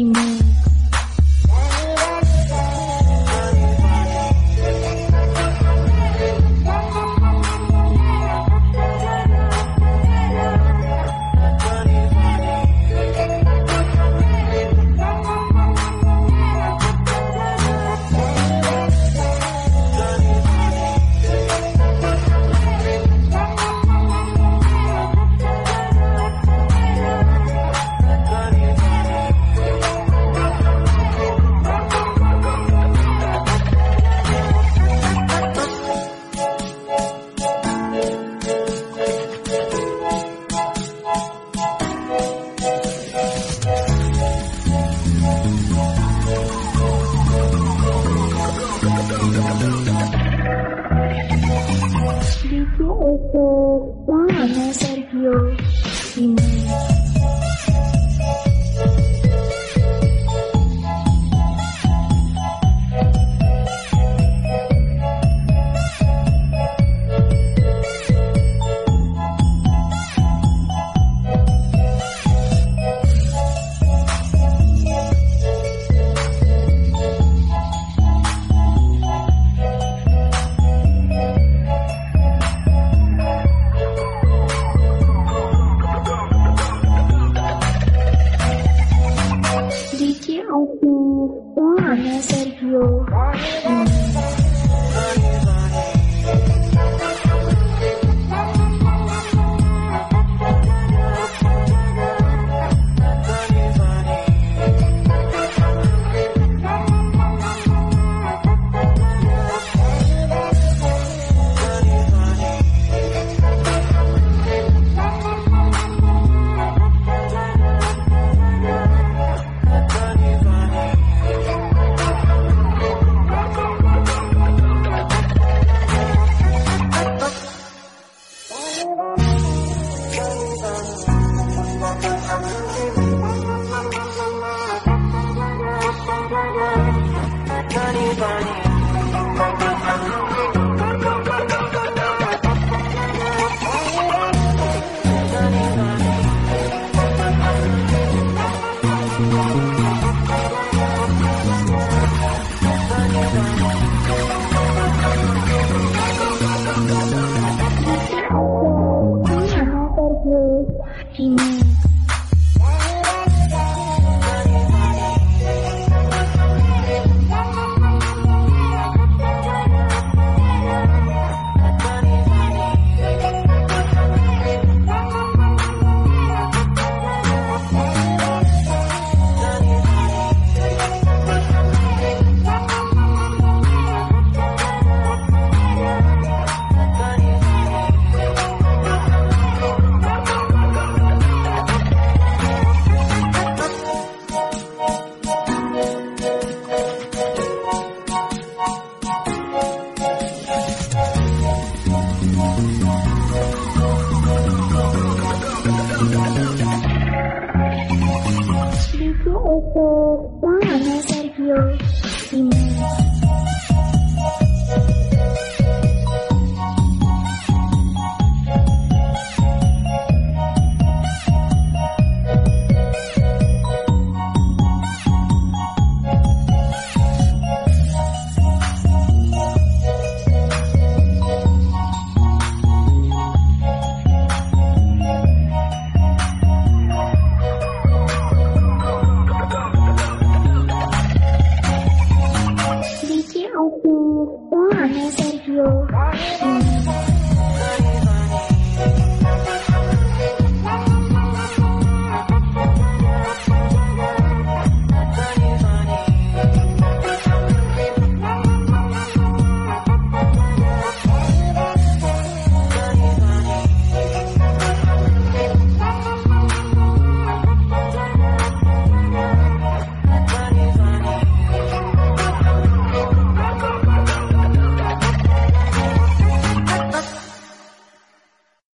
You. Eko Eko Wahana Sergio Ini. Awareness and grow. 因为。哦吼！我们再见吧，你们。